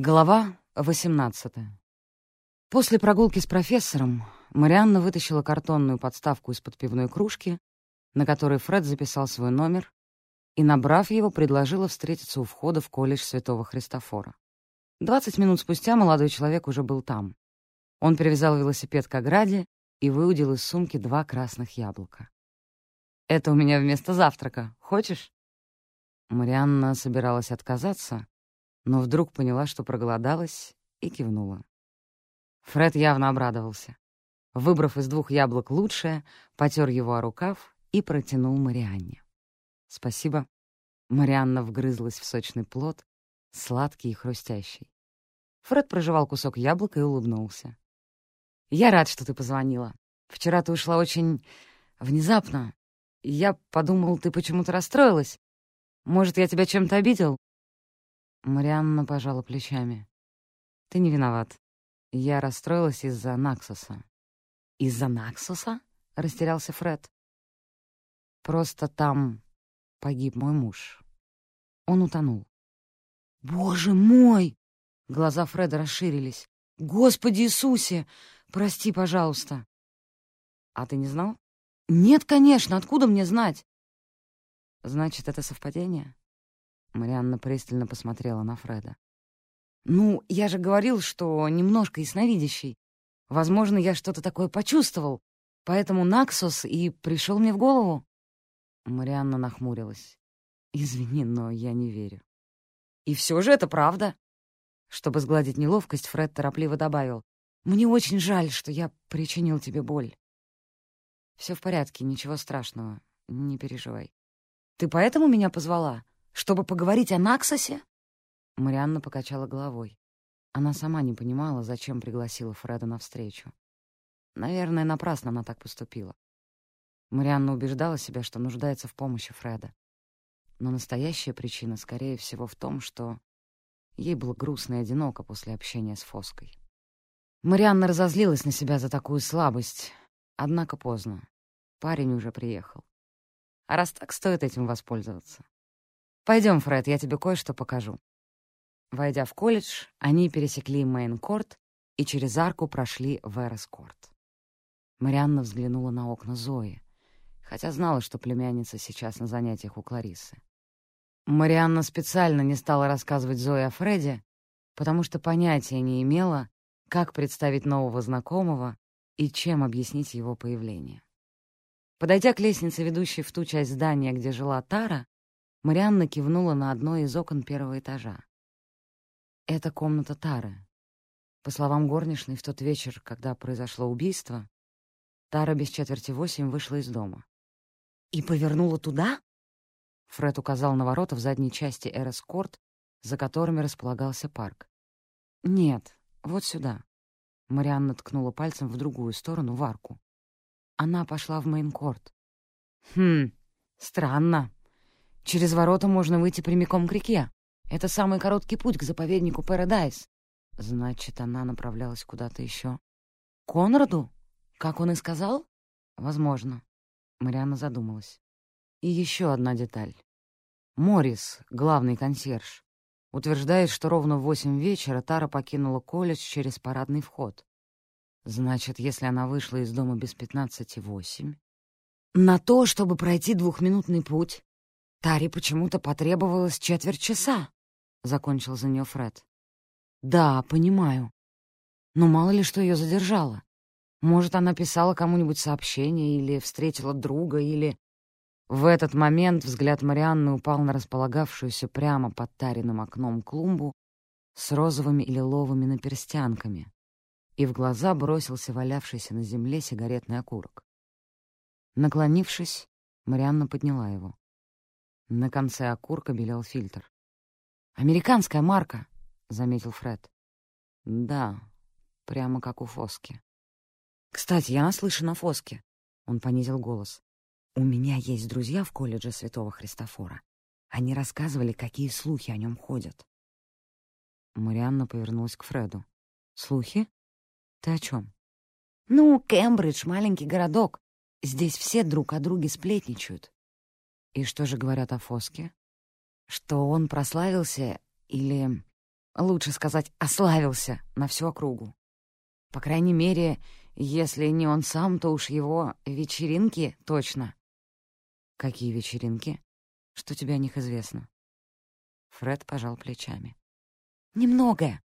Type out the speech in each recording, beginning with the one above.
Глава 18 После прогулки с профессором Марианна вытащила картонную подставку из-под пивной кружки, на которой Фред записал свой номер, и, набрав его, предложила встретиться у входа в колледж Святого Христофора. Двадцать минут спустя молодой человек уже был там. Он привязал велосипед к ограде и выудил из сумки два красных яблока. «Это у меня вместо завтрака. Хочешь?» Марианна собиралась отказаться, но вдруг поняла, что проголодалась, и кивнула. Фред явно обрадовался. Выбрав из двух яблок лучшее, потер его о рукав и протянул Марианне. «Спасибо». Марианна вгрызлась в сочный плод, сладкий и хрустящий. Фред прожевал кусок яблока и улыбнулся. «Я рад, что ты позвонила. Вчера ты ушла очень внезапно. Я подумал, ты почему-то расстроилась. Может, я тебя чем-то обидел?» Марианна пожала плечами. «Ты не виноват. Я расстроилась из-за Наксуса». «Из-за Наксуса?» — растерялся Фред. «Просто там погиб мой муж. Он утонул». «Боже мой!» — глаза Фреда расширились. «Господи Иисусе! Прости, пожалуйста!» «А ты не знал?» «Нет, конечно, откуда мне знать?» «Значит, это совпадение?» Марианна пристально посмотрела на Фреда. «Ну, я же говорил, что немножко ясновидящий. Возможно, я что-то такое почувствовал, поэтому Наксос и пришел мне в голову». Марианна нахмурилась. «Извини, но я не верю». «И все же это правда». Чтобы сгладить неловкость, Фред торопливо добавил. «Мне очень жаль, что я причинил тебе боль». Все в порядке, ничего страшного, не переживай». «Ты поэтому меня позвала?» Чтобы поговорить о Наксосе?» Марианна покачала головой. Она сама не понимала, зачем пригласила Фреда на встречу. Наверное, напрасно она так поступила. Марианна убеждала себя, что нуждается в помощи Фреда. Но настоящая причина, скорее всего, в том, что ей было грустно и одиноко после общения с Фоской. Марианна разозлилась на себя за такую слабость, однако поздно. Парень уже приехал. А раз так, стоит этим воспользоваться. Пойдем, Фред, я тебе кое-что покажу». Войдя в колледж, они пересекли Мейн-корт и через арку прошли в Эрос-корт. Марианна взглянула на окна Зои, хотя знала, что племянница сейчас на занятиях у Кларисы. Марианна специально не стала рассказывать Зое о Фреде, потому что понятия не имела, как представить нового знакомого и чем объяснить его появление. Подойдя к лестнице, ведущей в ту часть здания, где жила Тара, Марианна кивнула на одно из окон первого этажа. Это комната Тары. По словам горничной, в тот вечер, когда произошло убийство, Тара без четверти восемь вышла из дома. «И повернула туда?» Фред указал на ворота в задней части Эрескорт, за которыми располагался парк. «Нет, вот сюда». Марианна ткнула пальцем в другую сторону, в арку. Она пошла в Мейнкорт. «Хм, странно», Через ворота можно выйти прямиком к реке. Это самый короткий путь к заповеднику Парадайз. Значит, она направлялась куда-то еще. Конраду? Как он и сказал? Возможно. Марианна задумалась. И еще одна деталь. Моррис, главный консьерж, утверждает, что ровно в восемь вечера Тара покинула колледж через парадный вход. Значит, если она вышла из дома без пятнадцати восемь... На то, чтобы пройти двухминутный путь, Таре почему-то потребовалось четверть часа, — закончил за нее Фред. Да, понимаю. Но мало ли что ее задержало. Может, она писала кому-нибудь сообщение или встретила друга, или... В этот момент взгляд Марианны упал на располагавшуюся прямо под Тариным окном клумбу с розовыми и лиловыми наперстянками, и в глаза бросился валявшийся на земле сигаретный окурок. Наклонившись, Марианна подняла его. На конце окурка белел фильтр. «Американская марка», — заметил Фред. «Да, прямо как у Фоски». «Кстати, я наслышан о Фоске», — он понизил голос. «У меня есть друзья в колледже Святого Христофора. Они рассказывали, какие слухи о нем ходят». Марианна повернулась к Фреду. «Слухи? Ты о чем?» «Ну, Кембридж — маленький городок. Здесь все друг о друге сплетничают. И что же говорят о Фоске? Что он прославился или лучше сказать, ославился на всю округу. По крайней мере, если не он сам, то уж его вечеринки точно. Какие вечеринки? Что тебе о них известно? Фред пожал плечами. Немногое.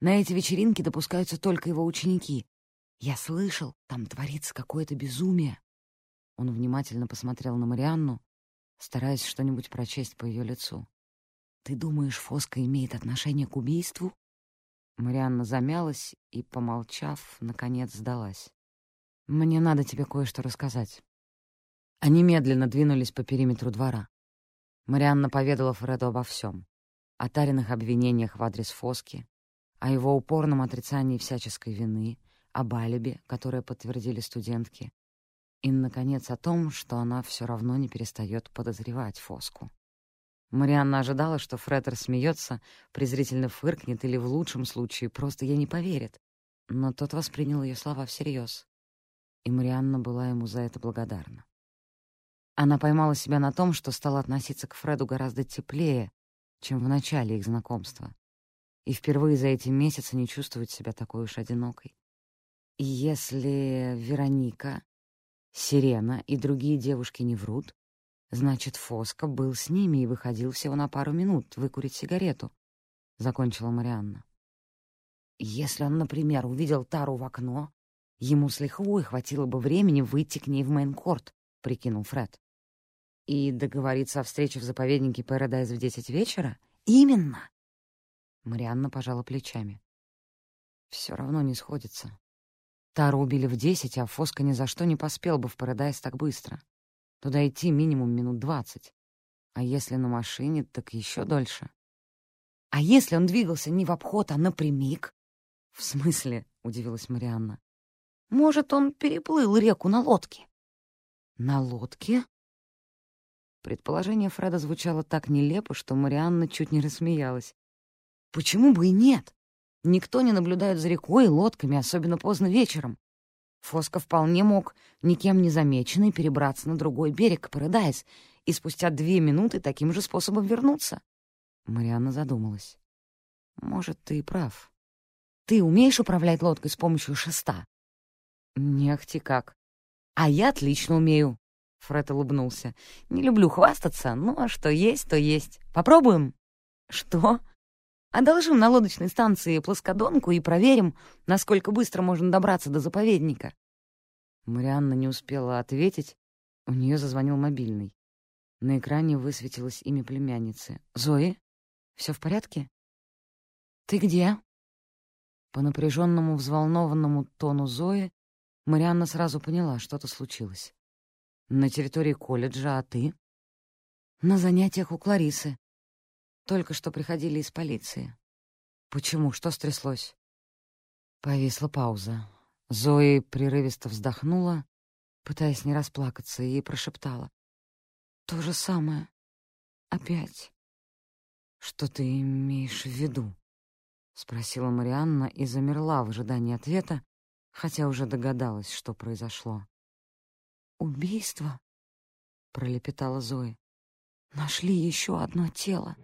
На эти вечеринки допускаются только его ученики. Я слышал, там творится какое-то безумие. Он внимательно посмотрел на Марианну, стараясь что-нибудь прочесть по ее лицу. «Ты думаешь, Фоска имеет отношение к убийству?» Марианна замялась и, помолчав, наконец сдалась. «Мне надо тебе кое-что рассказать». Они медленно двинулись по периметру двора. Марианна поведала Фреду обо всем. О таренных обвинениях в адрес Фоски, о его упорном отрицании всяческой вины, об алиби, которое подтвердили студентки, и, наконец, о том, что она все равно не перестает подозревать Фоску. Марианна ожидала, что Фред рассмеется, презрительно фыркнет или, в лучшем случае, просто ей не поверит. Но тот воспринял ее слова всерьез. И Марианна была ему за это благодарна. Она поймала себя на том, что стала относиться к Фреду гораздо теплее, чем в начале их знакомства. И впервые за эти месяцы не чувствовать себя такой уж одинокой. И если Вероника, Сирена и другие девушки не врут, Значит, Фоско был с ними и выходил всего на пару минут выкурить сигарету, — закончила Марианна. Если он, например, увидел Тару в окно, ему с лихвой хватило бы времени выйти к ней в мейн-корт, — прикинул Фред. И договориться о встрече в заповеднике Пэрадайз в десять вечера? Именно! Марианна пожала плечами. Все равно не сходится. Тару убили в десять, а Фоско ни за что не поспел бы в Пэрадайз так быстро. Туда идти минимум минут двадцать. А если на машине, так еще дольше. А если он двигался не в обход, а напрямик? В смысле? — удивилась Марианна. Может, он переплыл реку на лодке? На лодке? Предположение Фреда звучало так нелепо, что Марианна чуть не рассмеялась. Почему бы и нет? Никто не наблюдает за рекой и лодками, особенно поздно вечером. Фоско вполне мог, никем не замеченный, перебраться на другой берег Парадайз и спустя две минуты таким же способом вернуться. Марианна задумалась. «Может, ты и прав. Ты умеешь управлять лодкой с помощью шеста?» «Не ахти как. А я отлично умею», — Фред улыбнулся. «Не люблю хвастаться, но что есть, то есть. Попробуем?» «Что?» Одолжим на лодочной станции плоскодонку и проверим, насколько быстро можно добраться до заповедника». Марианна не успела ответить. У нее зазвонил мобильный. На экране высветилось имя племянницы. «Зои? Все в порядке?» «Ты где?» По напряженному, взволнованному тону Зои Марианна сразу поняла, что-то случилось. «На территории колледжа, а ты?» «На занятиях у Кларисы. Только что приходили из полиции. Почему? Что стряслось? Повисла пауза. Зои прерывисто вздохнула, пытаясь не расплакаться, и прошептала. «То же самое. Опять». «Что ты имеешь в виду?» — спросила Марианна и замерла в ожидании ответа, хотя уже догадалась, что произошло. «Убийство?» — пролепетала Зои. «Нашли еще одно тело».